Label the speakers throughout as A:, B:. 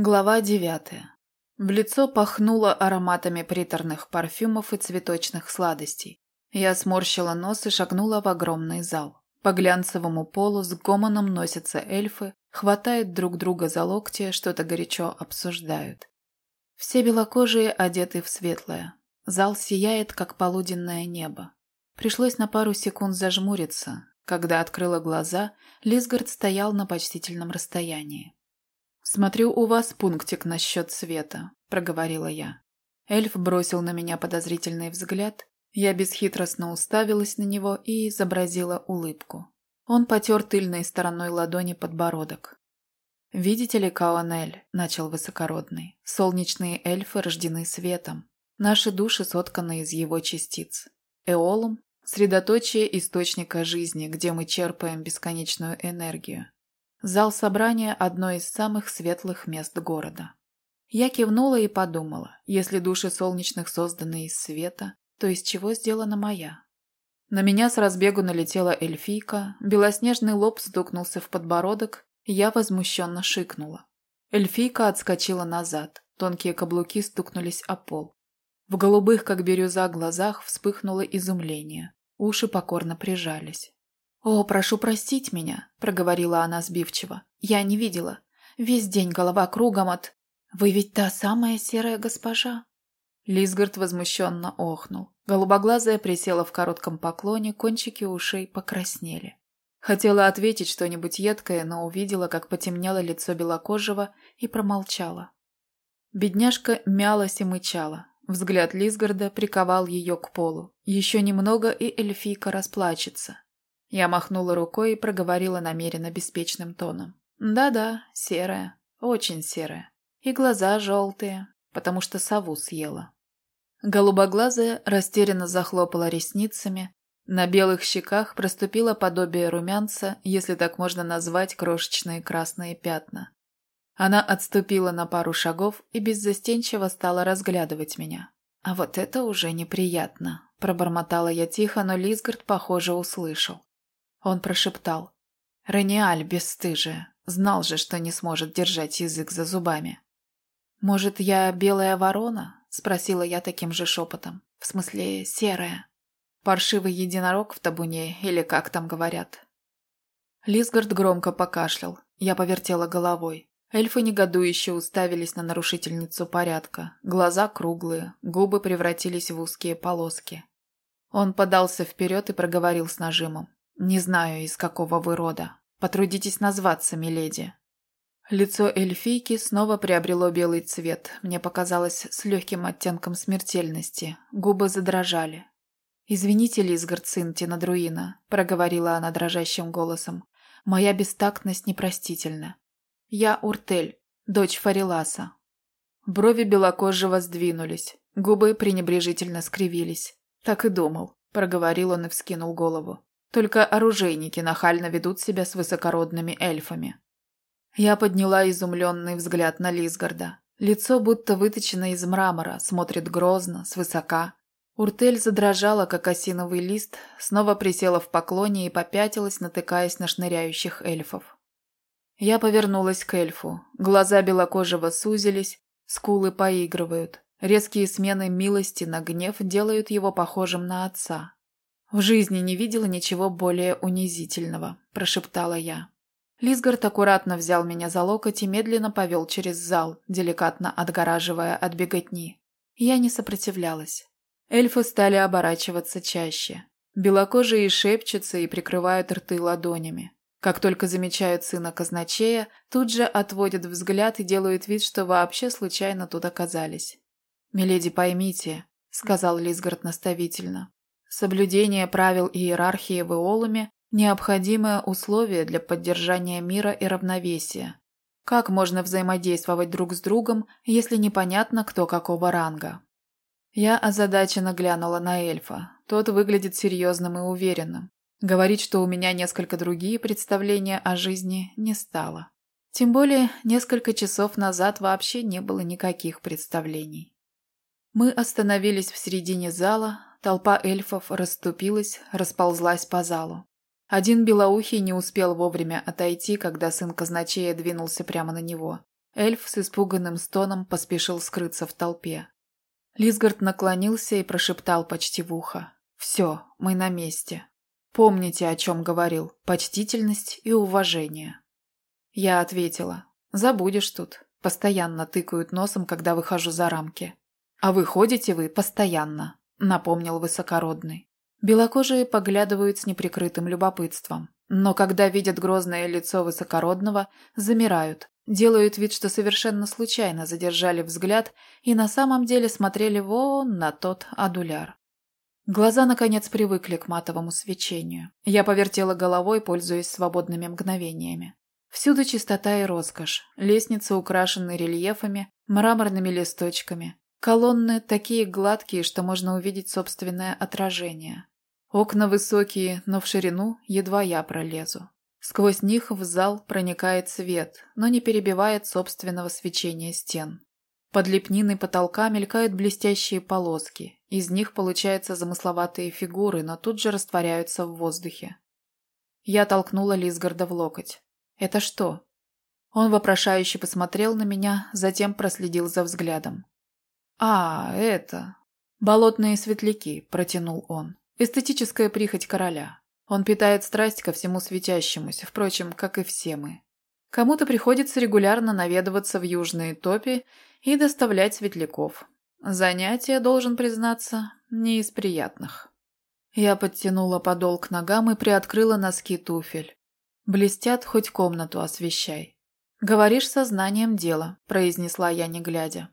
A: Глава девятая. В лицо пахнуло ароматами приторных парфюмов и цветочных сладостей. Я сморщила нос и шагнула в огромный зал. По глянцевому полу с гомоном носятся эльфы, хватают друг друга за локти, что-то горячо обсуждают. Все белокожие одеты в светлое. Зал сияет, как полуденное небо. Пришлось на пару секунд зажмуриться. Когда открыла глаза, Лисгард стоял на почтительном расстоянии. «Смотрю, у вас пунктик насчет света», – проговорила я. Эльф бросил на меня подозрительный взгляд. Я бесхитростно уставилась на него и изобразила улыбку. Он потер тыльной стороной ладони подбородок. «Видите ли, Каонель», – начал высокородный, – «солнечные эльфы рождены светом. Наши души сотканы из его частиц. Эолум – средоточие источника жизни, где мы черпаем бесконечную энергию. Зал собрания – одно из самых светлых мест города. Я кивнула и подумала, если души солнечных созданы из света, то из чего сделана моя? На меня с разбегу налетела эльфийка, белоснежный лоб стукнулся в подбородок, и я возмущенно шикнула. Эльфийка отскочила назад, тонкие каблуки стукнулись о пол. В голубых, как бирюза, глазах вспыхнуло изумление, уши покорно прижались. «О, прошу простить меня», — проговорила она сбивчиво. «Я не видела. Весь день голова кругом от... Вы ведь та самая серая госпожа?» Лисгард возмущенно охнул. Голубоглазая присела в коротком поклоне, кончики ушей покраснели. Хотела ответить что-нибудь едкое, но увидела, как потемнело лицо белокожего и промолчала. Бедняжка мялась и мычала. Взгляд Лисгарда приковал ее к полу. Еще немного, и эльфийка расплачется. Я махнула рукой и проговорила намеренно беспечным тоном. «Да-да, серая, очень серая. И глаза желтые, потому что сову съела». Голубоглазая растерянно захлопала ресницами. На белых щеках проступило подобие румянца, если так можно назвать крошечные красные пятна. Она отступила на пару шагов и беззастенчиво стала разглядывать меня. «А вот это уже неприятно», – пробормотала я тихо, но Лисгард, похоже, услышал. Он прошептал. «Раниаль, бесстыжая, знал же, что не сможет держать язык за зубами». «Может, я белая ворона?» – спросила я таким же шепотом. «В смысле, серая. Паршивый единорог в табуне, или как там говорят?» Лисгард громко покашлял. Я повертела головой. Эльфы негодующе уставились на нарушительницу порядка. Глаза круглые, губы превратились в узкие полоски. Он подался вперед и проговорил с нажимом. «Не знаю, из какого вы рода. Потрудитесь назваться, миледи». Лицо эльфийки снова приобрело белый цвет, мне показалось, с легким оттенком смертельности. Губы задрожали. «Извините, Лизгард, сын Тинадруина», — проговорила она дрожащим голосом. «Моя бестактность непростительна. Я Уртель, дочь Фариласа». Брови белокожего сдвинулись, губы пренебрежительно скривились. «Так и думал», — проговорил он и вскинул голову. Только оружейники нахально ведут себя с высокородными эльфами. Я подняла изумленный взгляд на Лисгарда. Лицо будто выточено из мрамора, смотрит грозно, свысока. Уртель задрожала, как осиновый лист, снова присела в поклоне и попятилась, натыкаясь на шныряющих эльфов. Я повернулась к эльфу. Глаза белокожего сузились, скулы поигрывают. Резкие смены милости на гнев делают его похожим на отца. «В жизни не видела ничего более унизительного», – прошептала я. Лисгард аккуратно взял меня за локоть и медленно повел через зал, деликатно отгораживая от беготни. Я не сопротивлялась. Эльфы стали оборачиваться чаще. Белокожие шепчутся и прикрывают рты ладонями. Как только замечают сына казначея, тут же отводят взгляд и делают вид, что вообще случайно тут оказались. «Миледи, поймите», — сказал Лисгард наставительно, Соблюдение правил иерархии в Иолуме – необходимое условие для поддержания мира и равновесия. Как можно взаимодействовать друг с другом, если непонятно, кто какого ранга? Я озадаченно глянула на эльфа. Тот выглядит серьезным и уверенным. Говорить, что у меня несколько другие представления о жизни, не стало. Тем более, несколько часов назад вообще не было никаких представлений. Мы остановились в середине зала, толпа эльфов расступилась, расползлась по залу. Один белоухий не успел вовремя отойти, когда сын казначея двинулся прямо на него. Эльф с испуганным стоном поспешил скрыться в толпе. Лисгард наклонился и прошептал почти в ухо. «Все, мы на месте. Помните, о чем говорил. Почтительность и уважение». Я ответила. «Забудешь тут. Постоянно тыкают носом, когда выхожу за рамки. А выходите вы постоянно», — напомнил высокородный. Белокожие поглядывают с неприкрытым любопытством. Но когда видят грозное лицо высокородного, замирают, Делают вид, что совершенно случайно задержали взгляд и на самом деле смотрели вон на тот адуляр. Глаза, наконец, привыкли к матовому свечению. Я повертела головой, пользуясь свободными мгновениями. Всюду чистота и роскошь. Лестницы украшены рельефами, мраморными листочками. Колонны такие гладкие, что можно увидеть собственное отражение. Окна высокие, но в ширину едва я пролезу. Сквозь них в зал проникает свет, но не перебивает собственного свечения стен. Под лепниной потолка мелькают блестящие полоски. Из них получаются замысловатые фигуры, но тут же растворяются в воздухе. Я толкнула Лисгарда в локоть. «Это что?» Он вопрошающе посмотрел на меня, затем проследил за взглядом. «А, это...» «Болотные светляки», — протянул он. «Эстетическая прихоть короля. Он питает страсть ко всему светящемуся, впрочем, как и все мы. Кому-то приходится регулярно наведываться в южные топи и доставлять светляков. Занятие, должен признаться, не из приятных. Я подтянула подол к ногам и приоткрыла носки туфель. Блестят, хоть комнату освещай. «Говоришь сознанием дела», – произнесла я, не глядя.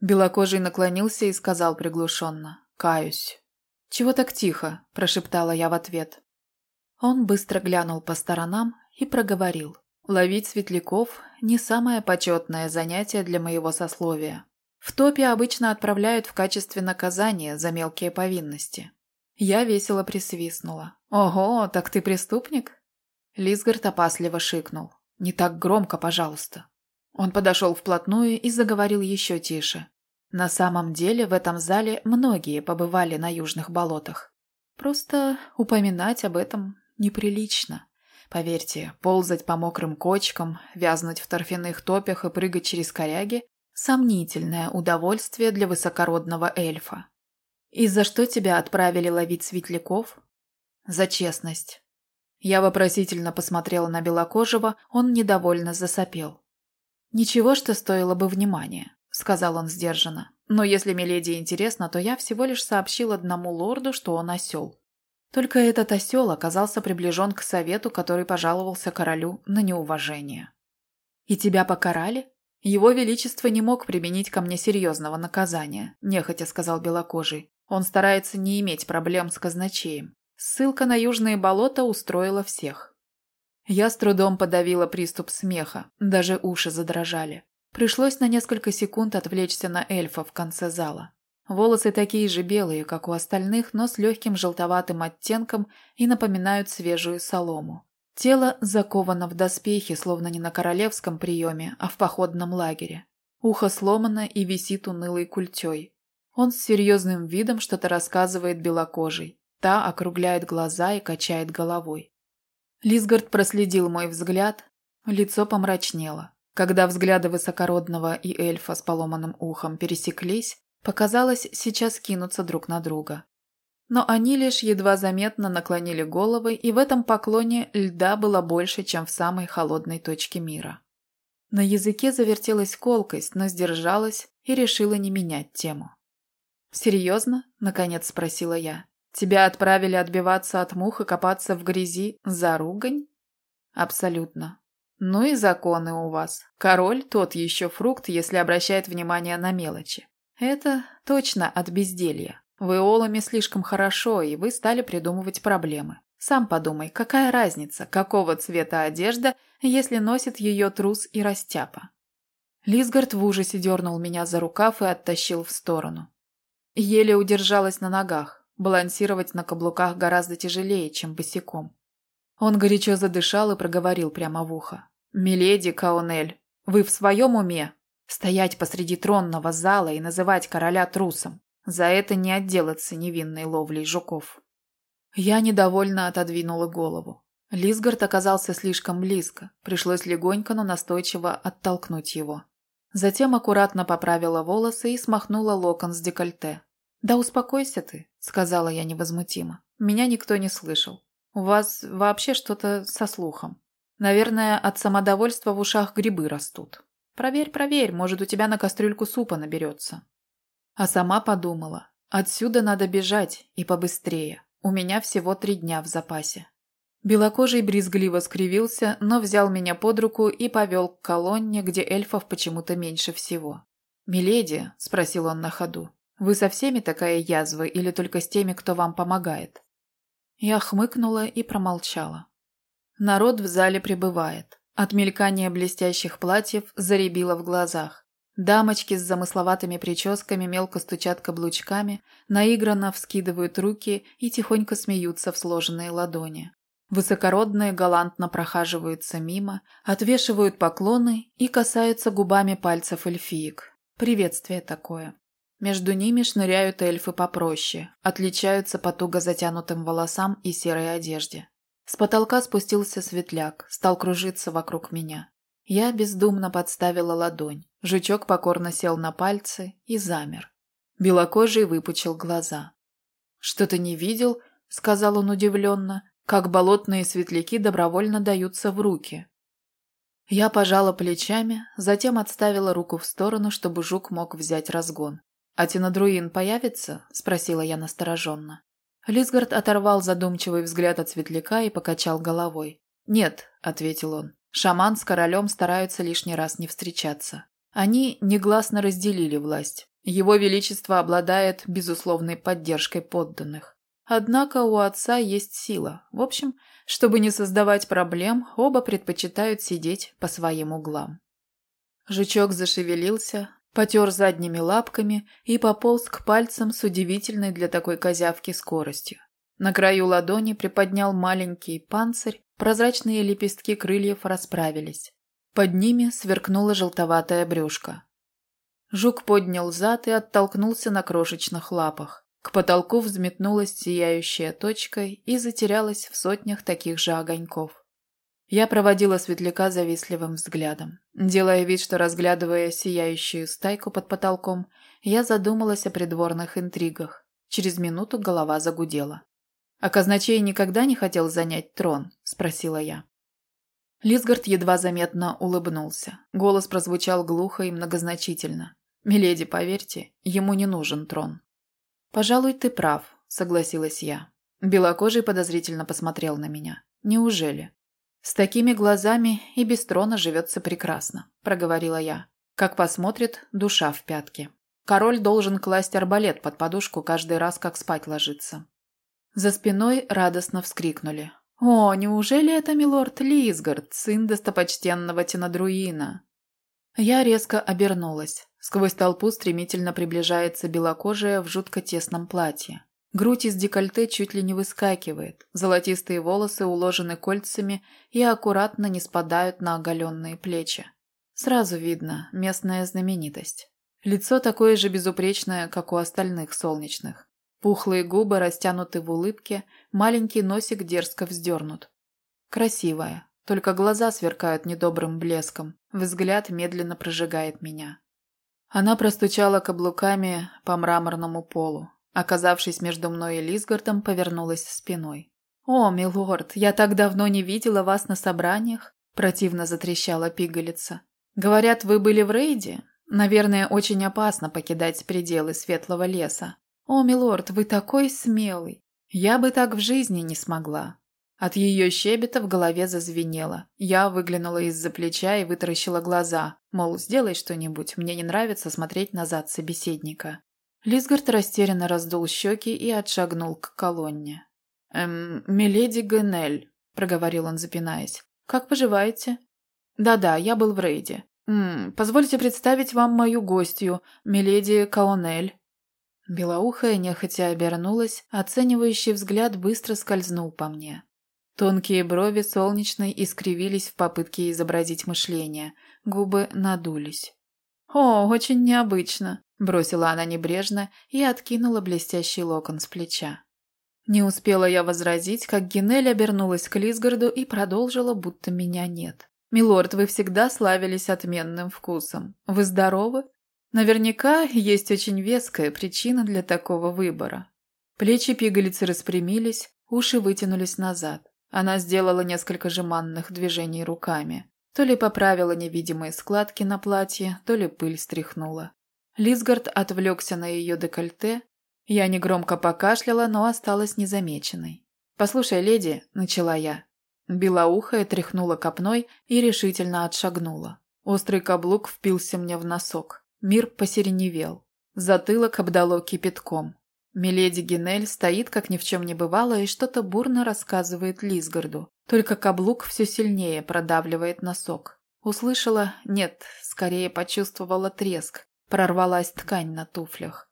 A: Белокожий наклонился и сказал приглушенно. «Каюсь». «Чего так тихо?» – прошептала я в ответ. Он быстро глянул по сторонам и проговорил. Ловить светляков – не самое почетное занятие для моего сословия. В топе обычно отправляют в качестве наказания за мелкие повинности. Я весело присвистнула. «Ого, так ты преступник?» Лисгард опасливо шикнул. «Не так громко, пожалуйста». Он подошел вплотную и заговорил еще тише. На самом деле в этом зале многие побывали на южных болотах. Просто упоминать об этом неприлично. Поверьте, ползать по мокрым кочкам, вязнуть в торфяных топях и прыгать через коряги – сомнительное удовольствие для высокородного эльфа. «И за что тебя отправили ловить светляков?» «За честность». Я вопросительно посмотрела на белокожего, он недовольно засопел. «Ничего, что стоило бы внимания», — сказал он сдержанно. «Но если Миледи интересно, то я всего лишь сообщил одному лорду, что он осел. Только этот осел оказался приближен к совету, который пожаловался королю на неуважение. «И тебя покарали?» «Его Величество не мог применить ко мне серьезного наказания», – нехотя сказал Белокожий. «Он старается не иметь проблем с казначеем. Ссылка на южные болота устроила всех». Я с трудом подавила приступ смеха, даже уши задрожали. Пришлось на несколько секунд отвлечься на эльфа в конце зала. Волосы такие же белые, как у остальных, но с легким желтоватым оттенком и напоминают свежую солому. Тело заковано в доспехи, словно не на королевском приеме, а в походном лагере. Ухо сломано и висит унылой культей. Он с серьезным видом что-то рассказывает белокожей. Та округляет глаза и качает головой. Лисгард проследил мой взгляд, лицо помрачнело. Когда взгляды высокородного и эльфа с поломанным ухом пересеклись, Показалось, сейчас кинутся друг на друга. Но они лишь едва заметно наклонили головы, и в этом поклоне льда было больше, чем в самой холодной точке мира. На языке завертелась колкость, но сдержалась и решила не менять тему. «Серьезно?» – наконец спросила я. «Тебя отправили отбиваться от мух и копаться в грязи за ругань?» «Абсолютно. Ну и законы у вас. Король – тот еще фрукт, если обращает внимание на мелочи. Это точно от безделья. Вы олами слишком хорошо, и вы стали придумывать проблемы. Сам подумай, какая разница, какого цвета одежда, если носит ее трус и растяпа. Лисгард в ужасе дернул меня за рукав и оттащил в сторону. Еле удержалась на ногах. Балансировать на каблуках гораздо тяжелее, чем босиком. Он горячо задышал и проговорил прямо в ухо. «Миледи Каунель, вы в своем уме? Стоять посреди тронного зала и называть короля трусом. За это не отделаться невинной ловлей жуков. Я недовольно отодвинула голову. Лисгард оказался слишком близко. Пришлось легонько, но настойчиво оттолкнуть его. Затем аккуратно поправила волосы и смахнула локон с декольте. «Да успокойся ты», — сказала я невозмутимо. «Меня никто не слышал. У вас вообще что-то со слухом. Наверное, от самодовольства в ушах грибы растут. Проверь, проверь, может, у тебя на кастрюльку супа наберется». А сама подумала, отсюда надо бежать и побыстрее. У меня всего три дня в запасе. Белокожий брезгливо скривился, но взял меня под руку и повел к колонне, где эльфов почему-то меньше всего. «Миледи», — спросил он на ходу, — «вы со всеми такая язва или только с теми, кто вам помогает?» Я хмыкнула и промолчала. Народ в зале прибывает. От мелькания блестящих платьев заребило в глазах. Дамочки с замысловатыми прическами мелко стучат каблучками, наигранно вскидывают руки и тихонько смеются в сложенные ладони. Высокородные галантно прохаживаются мимо, отвешивают поклоны и касаются губами пальцев эльфиек. Приветствие такое. Между ними шныряют эльфы попроще, отличаются по туго затянутым волосам и серой одежде. С потолка спустился светляк, стал кружиться вокруг меня. Я бездумно подставила ладонь. Жучок покорно сел на пальцы и замер. Белокожий выпучил глаза. «Что ты не видел?» — сказал он удивленно как болотные светляки добровольно даются в руки. Я пожала плечами, затем отставила руку в сторону, чтобы жук мог взять разгон. «А Тинадруин появится?» – спросила я настороженно. Лисгард оторвал задумчивый взгляд от светляка и покачал головой. «Нет», – ответил он, – «шаман с королем стараются лишний раз не встречаться. Они негласно разделили власть. Его Величество обладает безусловной поддержкой подданных. Однако у отца есть сила. В общем, чтобы не создавать проблем, оба предпочитают сидеть по своим углам. Жучок зашевелился, потер задними лапками и пополз к пальцам с удивительной для такой козявки скоростью. На краю ладони приподнял маленький панцирь, прозрачные лепестки крыльев расправились. Под ними сверкнула желтоватая брюшко. Жук поднял зад и оттолкнулся на крошечных лапах. К потолку взметнулась сияющая точка и затерялась в сотнях таких же огоньков. Я проводила светляка завистливым взглядом. Делая вид, что разглядывая сияющую стайку под потолком, я задумалась о придворных интригах. Через минуту голова загудела. «А казначей никогда не хотел занять трон?» – спросила я. Лисгард едва заметно улыбнулся. Голос прозвучал глухо и многозначительно. «Миледи, поверьте, ему не нужен трон». «Пожалуй, ты прав», – согласилась я. Белокожий подозрительно посмотрел на меня. «Неужели?» «С такими глазами и без трона живется прекрасно», – проговорила я. «Как посмотрит, душа в пятки. Король должен класть арбалет под подушку каждый раз, как спать ложится». За спиной радостно вскрикнули. «О, неужели это милорд Лисгард, сын достопочтенного Тинадруина?» Я резко обернулась. Сквозь толпу стремительно приближается белокожая в жутко тесном платье. Грудь из декольте чуть ли не выскакивает, золотистые волосы уложены кольцами и аккуратно не спадают на оголенные плечи. Сразу видно – местная знаменитость. Лицо такое же безупречное, как у остальных солнечных. Пухлые губы растянуты в улыбке, маленький носик дерзко вздернут. Красивая, только глаза сверкают недобрым блеском, взгляд медленно прожигает меня. Она простучала каблуками по мраморному полу. Оказавшись между мной и Лисгардом, повернулась спиной. «О, милорд, я так давно не видела вас на собраниях!» Противно затрещала пигалица. «Говорят, вы были в рейде? Наверное, очень опасно покидать пределы светлого леса. О, милорд, вы такой смелый! Я бы так в жизни не смогла!» От ее щебета в голове зазвенело. Я выглянула из-за плеча и вытаращила глаза, мол, сделай что-нибудь, мне не нравится смотреть назад собеседника. Лисгард растерянно раздул щеки и отшагнул к колонне. «Эм, миледи Генель», — проговорил он, запинаясь. «Как поживаете?» «Да-да, я был в рейде. М позвольте представить вам мою гостью, миледи Каонель». Белоухая нехотя обернулась, оценивающий взгляд быстро скользнул по мне. Тонкие брови солнечной искривились в попытке изобразить мышление, губы надулись. «О, очень необычно», – бросила она небрежно и откинула блестящий локон с плеча. Не успела я возразить, как Генель обернулась к Лисгарду и продолжила, будто меня нет. «Милорд, вы всегда славились отменным вкусом. Вы здоровы? Наверняка есть очень веская причина для такого выбора». Плечи пигалицы распрямились, уши вытянулись назад. Она сделала несколько жеманных движений руками. То ли поправила невидимые складки на платье, то ли пыль стряхнула. Лисгард отвлекся на ее декольте. Я негромко покашляла, но осталась незамеченной. «Послушай, леди», — начала я. Белоухая тряхнула копной и решительно отшагнула. Острый каблук впился мне в носок. Мир посереневел. Затылок обдало кипятком. Миледи Генель стоит, как ни в чем не бывало, и что-то бурно рассказывает Лисгарду. Только каблук все сильнее продавливает носок. Услышала, нет, скорее почувствовала треск. Прорвалась ткань на туфлях.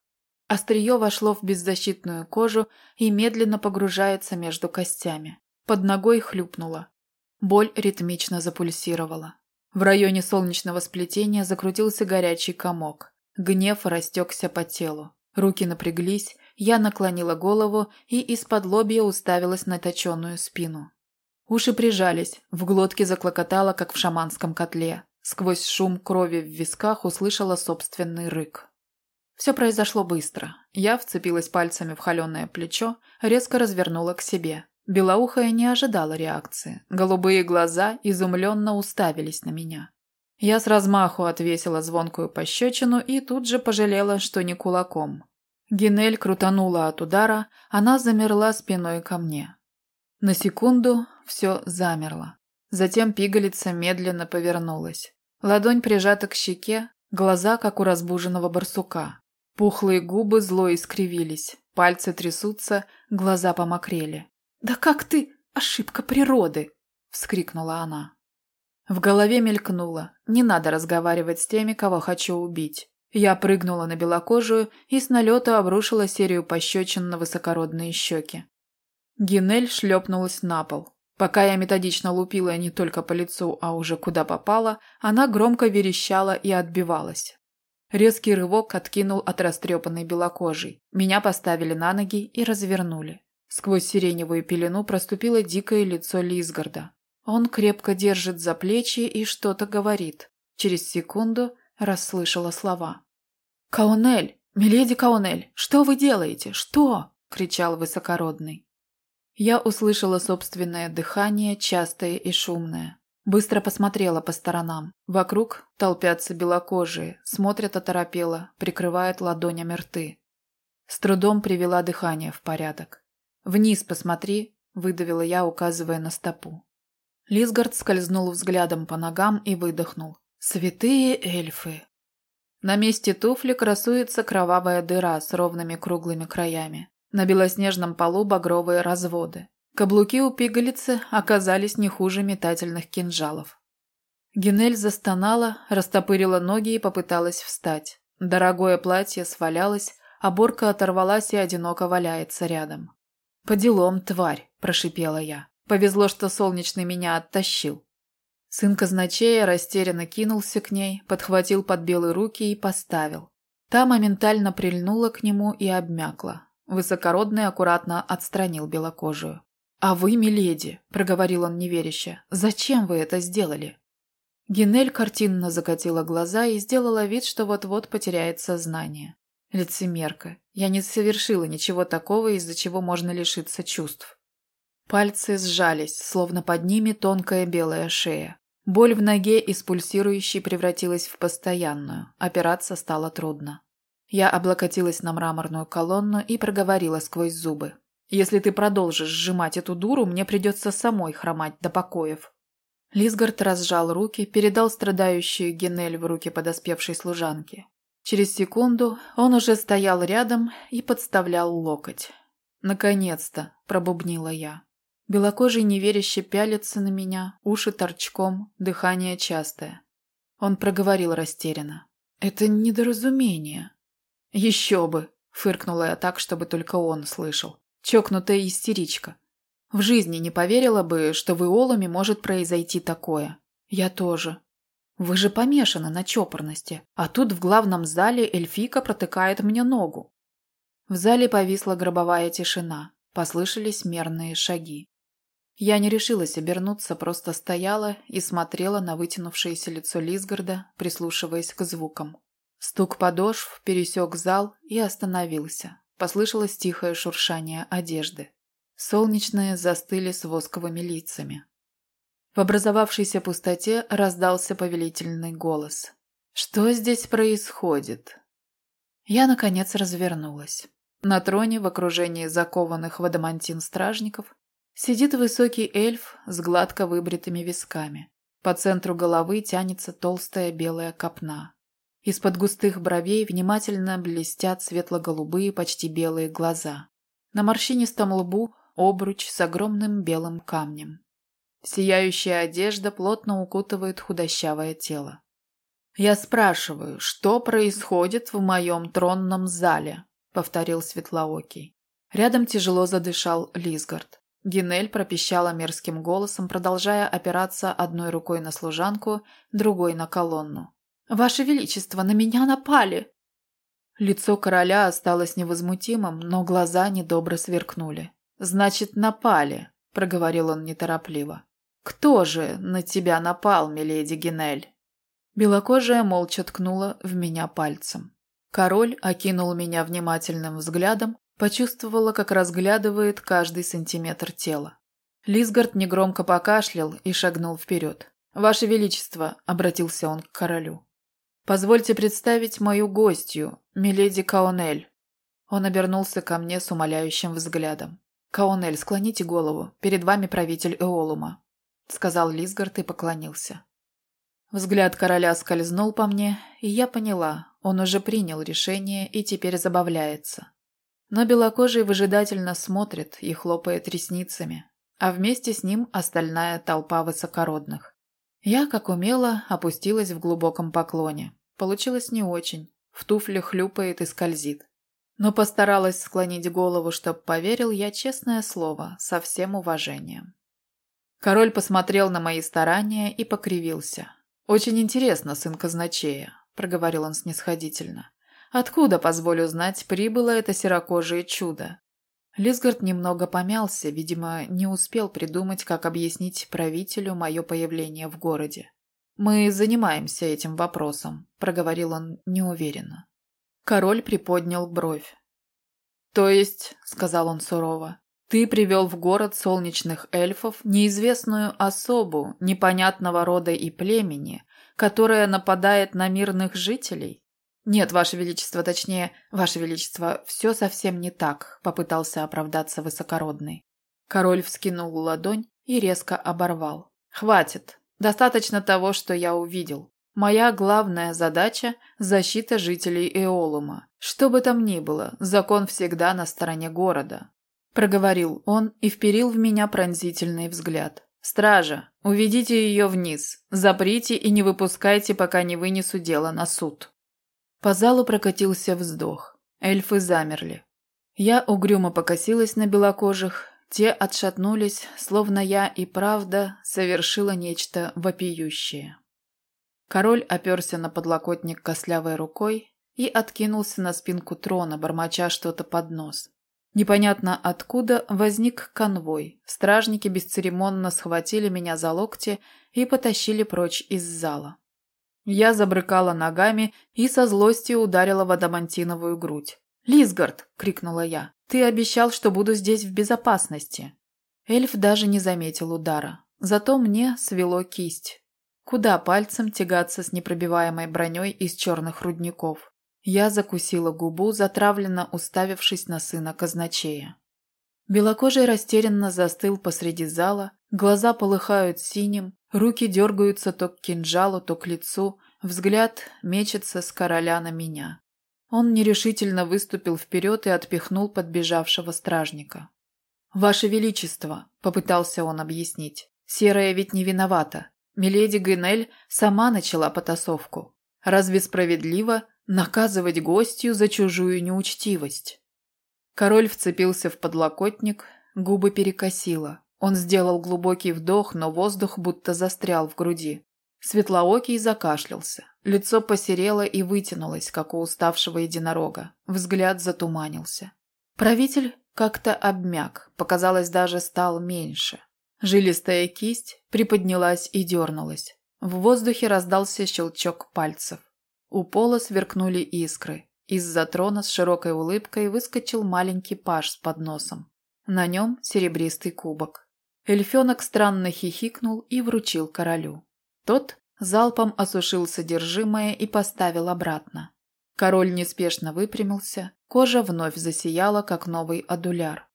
A: Острие вошло в беззащитную кожу и медленно погружается между костями. Под ногой хлюпнуло. Боль ритмично запульсировала. В районе солнечного сплетения закрутился горячий комок. Гнев растекся по телу. Руки напряглись, я наклонила голову и из-под лобья уставилась на точенную спину. Уши прижались, в глотке заклокотало, как в шаманском котле. Сквозь шум крови в висках услышала собственный рык. Все произошло быстро. Я вцепилась пальцами в холеное плечо, резко развернула к себе. Белоухая не ожидала реакции. Голубые глаза изумленно уставились на меня. Я с размаху отвесила звонкую пощечину и тут же пожалела, что не кулаком. Генель крутанула от удара, она замерла спиной ко мне. На секунду все замерло. Затем пигалица медленно повернулась. Ладонь прижата к щеке, глаза, как у разбуженного барсука. Пухлые губы зло искривились, пальцы трясутся, глаза помокрели. «Да как ты? Ошибка природы!» – вскрикнула она. В голове мелькнуло. Не надо разговаривать с теми, кого хочу убить. Я прыгнула на белокожую и с налету обрушила серию пощечин на высокородные щеки. Генель шлепнулась на пол. Пока я методично лупила не только по лицу, а уже куда попала, она громко верещала и отбивалась. Резкий рывок откинул от растрепанной белокожей. Меня поставили на ноги и развернули. Сквозь сиреневую пелену проступило дикое лицо Лисгарда. Он крепко держит за плечи и что-то говорит. Через секунду расслышала слова. «Каунель! Миледи Каунель! Что вы делаете? Что?» – кричал высокородный. Я услышала собственное дыхание, частое и шумное. Быстро посмотрела по сторонам. Вокруг толпятся белокожие, смотрят оторопело, прикрывают ладонями рты. С трудом привела дыхание в порядок. «Вниз посмотри», – выдавила я, указывая на стопу. Лисгард скользнул взглядом по ногам и выдохнул. Святые эльфы. На месте туфли красуется кровавая дыра с ровными круглыми краями. На белоснежном полу багровые разводы. Каблуки у пигалицы оказались не хуже метательных кинжалов. Генель застонала, растопырила ноги и попыталась встать. Дорогое платье свалялось, а борка оторвалась и одиноко валяется рядом. «По делам, тварь!» – прошипела я. «Повезло, что солнечный меня оттащил». Сын казначея растерянно кинулся к ней, подхватил под белые руки и поставил. Та моментально прильнула к нему и обмякла. Высокородный аккуратно отстранил белокожую. «А вы, миледи», — проговорил он неверяще, — «зачем вы это сделали?» Генель картинно закатила глаза и сделала вид, что вот-вот потеряет сознание. Лицемерка. Я не совершила ничего такого, из-за чего можно лишиться чувств. Пальцы сжались, словно под ними тонкая белая шея. Боль в ноге из пульсирующей превратилась в постоянную. Опираться стало трудно. Я облокотилась на мраморную колонну и проговорила сквозь зубы. «Если ты продолжишь сжимать эту дуру, мне придется самой хромать до покоев». Лисгард разжал руки, передал страдающую Генель в руки подоспевшей служанки. Через секунду он уже стоял рядом и подставлял локоть. «Наконец-то!» – пробубнила я. Белокожий неверяще пялится на меня, уши торчком, дыхание частое. Он проговорил растерянно. «Это недоразумение». «Еще бы!» – фыркнула я так, чтобы только он слышал. Чокнутая истеричка. В жизни не поверила бы, что в Иолуме может произойти такое. Я тоже. Вы же помешаны на чопорности, а тут в главном зале эльфика протыкает мне ногу. В зале повисла гробовая тишина, послышались мерные шаги. Я не решилась обернуться, просто стояла и смотрела на вытянувшееся лицо Лисгарда, прислушиваясь к звукам. Стук подошв пересек зал и остановился. Послышалось тихое шуршание одежды. Солнечные застыли с восковыми лицами. В образовавшейся пустоте раздался повелительный голос. «Что здесь происходит?» Я, наконец, развернулась. На троне в окружении закованных в адамантин стражников Сидит высокий эльф с гладко выбритыми висками. По центру головы тянется толстая белая копна. Из-под густых бровей внимательно блестят светло-голубые, почти белые глаза. На морщинистом лбу обруч с огромным белым камнем. Сияющая одежда плотно укутывает худощавое тело. «Я спрашиваю, что происходит в моем тронном зале?» — повторил Светлоокий. Рядом тяжело задышал Лисгард. Гинель пропищала мерзким голосом, продолжая опираться одной рукой на служанку, другой на колонну. «Ваше Величество, на меня напали!» Лицо короля осталось невозмутимым, но глаза недобро сверкнули. «Значит, напали», — проговорил он неторопливо. «Кто же на тебя напал, миледи Гинель?» Белокожая молча ткнула в меня пальцем. Король окинул меня внимательным взглядом, Почувствовала, как разглядывает каждый сантиметр тела. Лисгард негромко покашлял и шагнул вперед. «Ваше Величество», — обратился он к королю, — «позвольте представить мою гостью, миледи Каонель». Он обернулся ко мне с умоляющим взглядом. «Каонель, склоните голову, перед вами правитель Эолума», — сказал Лисгард и поклонился. Взгляд короля скользнул по мне, и я поняла, он уже принял решение и теперь забавляется. Но белокожий выжидательно смотрит и хлопает ресницами, а вместе с ним остальная толпа высокородных. Я, как умела, опустилась в глубоком поклоне. Получилось не очень. В туфле хлюпает и скользит. Но постаралась склонить голову, чтоб поверил я честное слово, со всем уважением. Король посмотрел на мои старания и покривился. «Очень интересно, сын казначея», — проговорил он снисходительно. Откуда, позволю знать, прибыло это серокожее чудо? Лисгард немного помялся, видимо, не успел придумать, как объяснить правителю мое появление в городе. «Мы занимаемся этим вопросом», — проговорил он неуверенно. Король приподнял бровь. «То есть», — сказал он сурово, — «ты привел в город солнечных эльфов неизвестную особу непонятного рода и племени, которая нападает на мирных жителей?» «Нет, Ваше Величество, точнее, Ваше Величество, все совсем не так», – попытался оправдаться высокородный. Король вскинул ладонь и резко оборвал. «Хватит. Достаточно того, что я увидел. Моя главная задача – защита жителей Эолума. Что бы там ни было, закон всегда на стороне города», – проговорил он и вперил в меня пронзительный взгляд. «Стража, уведите ее вниз, заприте и не выпускайте, пока не вынесу дело на суд». По залу прокатился вздох. Эльфы замерли. Я угрюмо покосилась на белокожих. Те отшатнулись, словно я и правда совершила нечто вопиющее. Король оперся на подлокотник кослявой рукой и откинулся на спинку трона, бормоча что-то под нос. Непонятно откуда возник конвой. Стражники бесцеремонно схватили меня за локти и потащили прочь из зала. Я забрыкала ногами и со злостью ударила в адамантиновую грудь. «Лисгард!» – крикнула я. «Ты обещал, что буду здесь в безопасности!» Эльф даже не заметил удара. Зато мне свело кисть. Куда пальцем тягаться с непробиваемой броней из черных рудников? Я закусила губу, затравленно уставившись на сына казначея. Белокожий растерянно застыл посреди зала, глаза полыхают синим, Руки дергаются то к кинжалу, то к лицу, взгляд мечется с короля на меня. Он нерешительно выступил вперед и отпихнул подбежавшего стражника. «Ваше Величество», — попытался он объяснить, — «серая ведь не виновата. Миледи Генель сама начала потасовку. Разве справедливо наказывать гостью за чужую неучтивость?» Король вцепился в подлокотник, губы перекосило. Он сделал глубокий вдох, но воздух будто застрял в груди. Светлоокий закашлялся. Лицо посерело и вытянулось, как у уставшего единорога. Взгляд затуманился. Правитель как-то обмяк, показалось, даже стал меньше. Жилистая кисть приподнялась и дернулась. В воздухе раздался щелчок пальцев. У пола сверкнули искры. Из-за трона с широкой улыбкой выскочил маленький паж с подносом. На нем серебристый кубок. Эльфенок странно хихикнул и вручил королю. Тот залпом осушил содержимое и поставил обратно. Король неспешно выпрямился, кожа вновь засияла, как новый адуляр.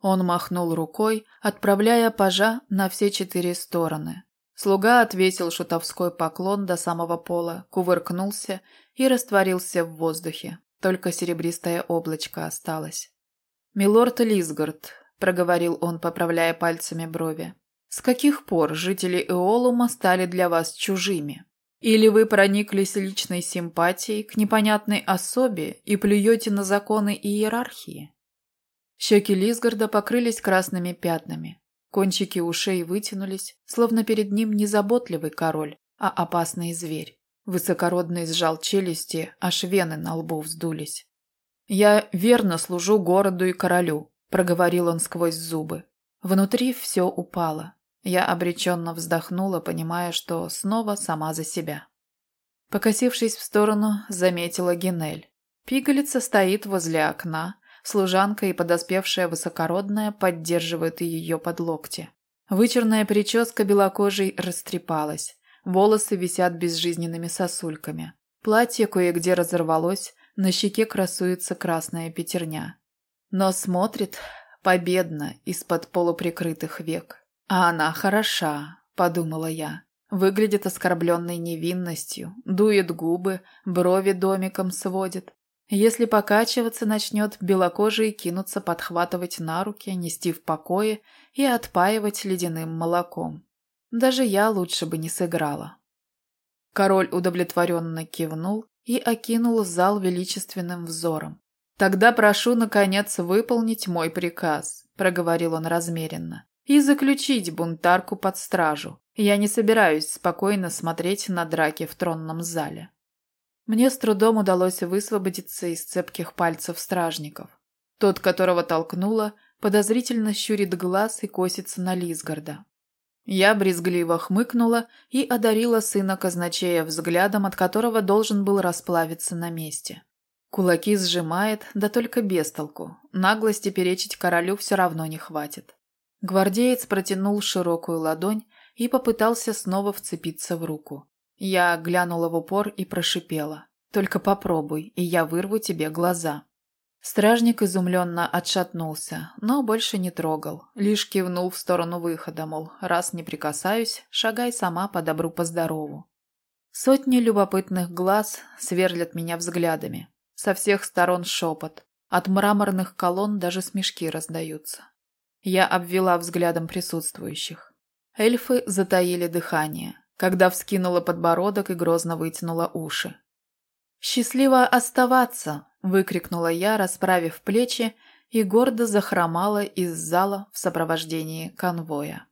A: Он махнул рукой, отправляя пажа на все четыре стороны. Слуга отвесил шутовской поклон до самого пола, кувыркнулся и растворился в воздухе. Только серебристое облачко осталось. «Милорд Лисгард», — проговорил он, поправляя пальцами брови, — «с каких пор жители Эолума стали для вас чужими? Или вы прониклись личной симпатией к непонятной особе и плюете на законы и иерархии?» Щеки Лисгарда покрылись красными пятнами. Кончики ушей вытянулись, словно перед ним не заботливый король, а опасный зверь. Высокородный сжал челюсти, аж вены на лбу вздулись. «Я верно служу городу и королю», – проговорил он сквозь зубы. Внутри все упало. Я обреченно вздохнула, понимая, что снова сама за себя. Покосившись в сторону, заметила Генель. Пигалица стоит возле окна, служанка и подоспевшая высокородная поддерживают ее под локти. Вычурная прическа белокожей растрепалась, волосы висят безжизненными сосульками. Платье кое-где разорвалось, на щеке красуется красная пятерня. Но смотрит победно из-под полуприкрытых век. «А она хороша», — подумала я. Выглядит оскорбленной невинностью, дует губы, брови домиком сводит. Если покачиваться начнет, белокожие кинутся подхватывать на руки, нести в покое и отпаивать ледяным молоком. Даже я лучше бы не сыграла. Король удовлетворенно кивнул и окинул зал величественным взором. «Тогда прошу, наконец, выполнить мой приказ», – проговорил он размеренно, – «и заключить бунтарку под стражу. Я не собираюсь спокойно смотреть на драки в тронном зале». Мне с трудом удалось высвободиться из цепких пальцев стражников. Тот, которого толкнула, подозрительно щурит глаз и косится на Лисгарда. Я брезгливо хмыкнула и одарила сына казначея взглядом, от которого должен был расплавиться на месте. Кулаки сжимает, да только без толку. Наглости перечить королю все равно не хватит. Гвардеец протянул широкую ладонь и попытался снова вцепиться в руку. Я глянула в упор и прошипела. «Только попробуй, и я вырву тебе глаза». Стражник изумленно отшатнулся, но больше не трогал, лишь кивнул в сторону выхода, мол, раз не прикасаюсь, шагай сама по добру по здорову. Сотни любопытных глаз сверлят меня взглядами. Со всех сторон шепот. От мраморных колонн даже смешки раздаются. Я обвела взглядом присутствующих. Эльфы затаили дыхание, когда вскинула подбородок и грозно вытянула уши. «Счастливо оставаться!» – выкрикнула я, расправив плечи, и гордо захромала из зала в сопровождении конвоя.